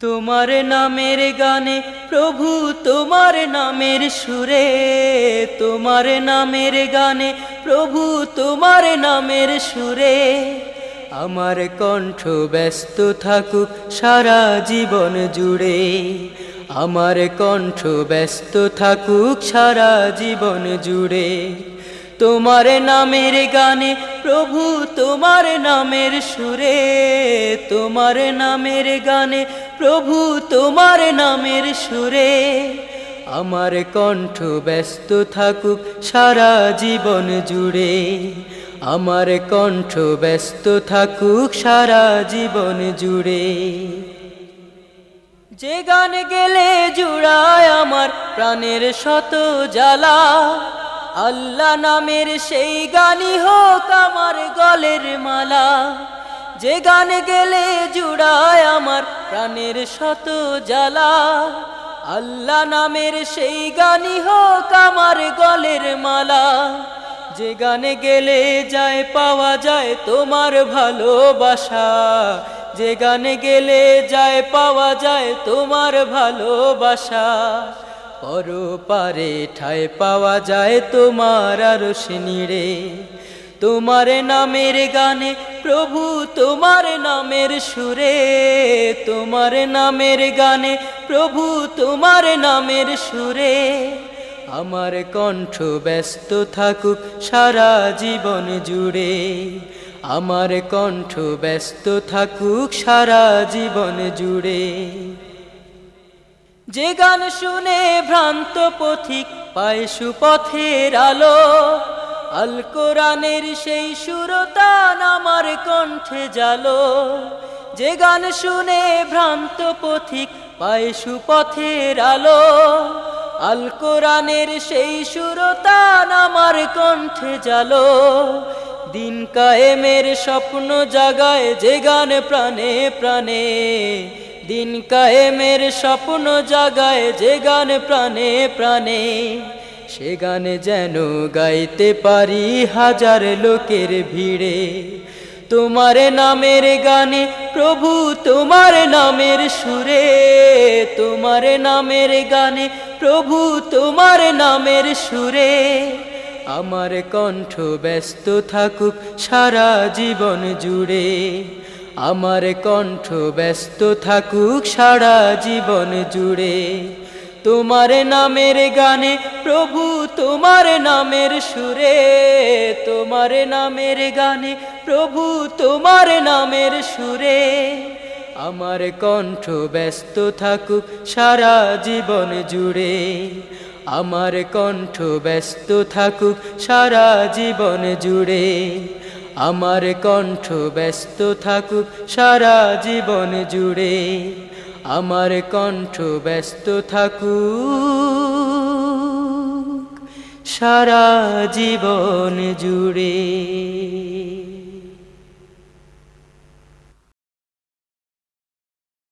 তোমার নামের গানে, প্রভু তোমার নামের সুরে, তোমার নামের গানে, প্রভু তোমার নামের সুরে। আমার কণ্ঠ ব্যস্ত থাকুক সারা জীবন জুড়ে, আমার কণ্ঠ ব্যস্ত থাকুক সারা জীবন জুড়ে। তোমার নামের গানে প্রভু তোমার নামের সুরে, তোমার নামের গানে, প্রভু তোমার নামের সুরে। আমার কণ্ঠ ব্যস্ত থাকুক সারা জীবন জুড়ে, আমার কণ্ঠ ব্যস্ত থাকুক সারা জীবন জুড়ে। যে গান গেলে জুড়ায় আমার প্রাণের শত জ্বালা আল্লাহ নামের সেই গানই হোক আমার গলের মালা। যে গান গেলে জুড়ায় আমার প্রাণের শত জ্বালা। আল্লাহ নামের সেই গানই হোক আমার গলের মালা। যে গানে গেলে যায় পাওয়া যায় তোমার ভালোবাসা। যে গানে গেলে যায় পাওয়া যায় তোমার ভালোবাসা। পর পারে ঠায় পাওয়া যায় তোমার আরও নিড়ে তোমার নামের গানে প্রভু তোমার নামের সুরে। তোমার নামের গানে প্রভু তোমার নামের সুরে। আমার কণ্ঠ ব্যস্ত থাকুক সারা জীবন জুড়ে। আমার কণ্ঠ ব্যস্ত থাকুক সারা জীবন জুড়ে। যে গান শুনে ভ্রান্ত পথিক পায় সুপথের আলো, আল কোরআনের সেই সুরতান আমার কণ্ঠে জালো। যে গান শুনে ভ্রান্ত পথিক পায় সুপথের আলো, আল কোরআনের সেই সুরতান আমার কণ্ঠে জালো। দিন কায়েমের স্বপ্ন জাগায় যে গান প্রাণে প্রাণে। দিন কায়েমের স্বপ্ন জাগায় যে গান প্রাণে প্রাণে, সে গানে যেন গাইতে পারি হাজার লোকের ভিড়ে। তোমার নামের গানে প্রভু তোমার নামের সুরে, তোমার নামের গানে প্রভু তোমার নামের সুরে। আমার কণ্ঠ ব্যস্ত থাকুক সারা জীবন জুড়ে। আমার কণ্ঠ ব্যস্ত থাকুক সারা জীবন জুড়ে। তোমার নামের গানে, প্রভু, তোমার নামের সুরে। তোমার নামের গানে, প্রভু, তোমার নামের সুরে। আমার কণ্ঠ ব্যস্ত থাকুক সারা জীবন জুড়ে। আমার কণ্ঠ ব্যস্ত থাকুক সারা জীবন জুড়ে। আমার কণ্ঠ ব্যস্ত থাকুক সারা জীবন জুড়ে। আমার কণ্ঠ ব্যস্ত থাকুক সারা জীবন জুড়ে।